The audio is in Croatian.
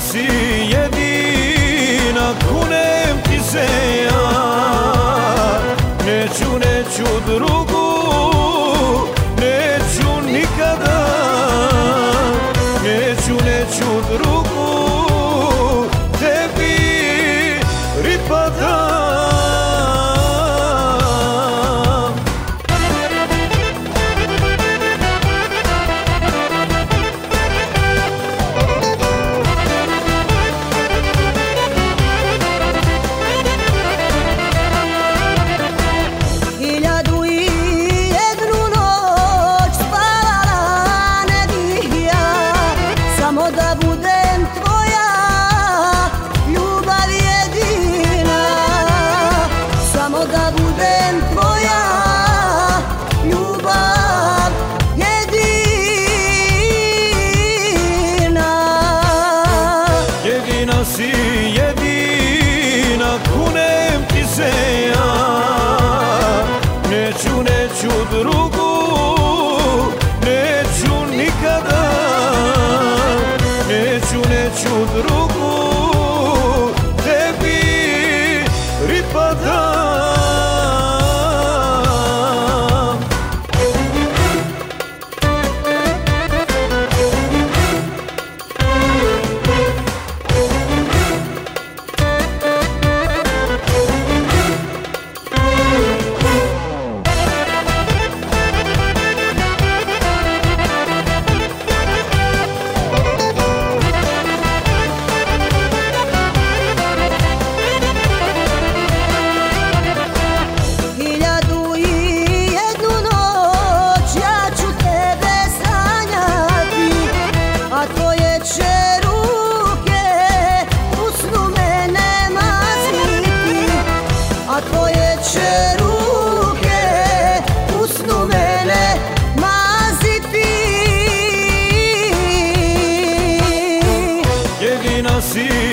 si jedina Kunem ti se ja. Neću, neću drugu Neću nikada. Neću, neću drugu Tebi pripadam da budem tvoja ljubav jedina. Samo da budem tvoja ljubav jedina. Jedina si jedina kunem ti se ja. Neću, neću drugu Neću, neću tvoje će ruke u snu mene maziti Jedina si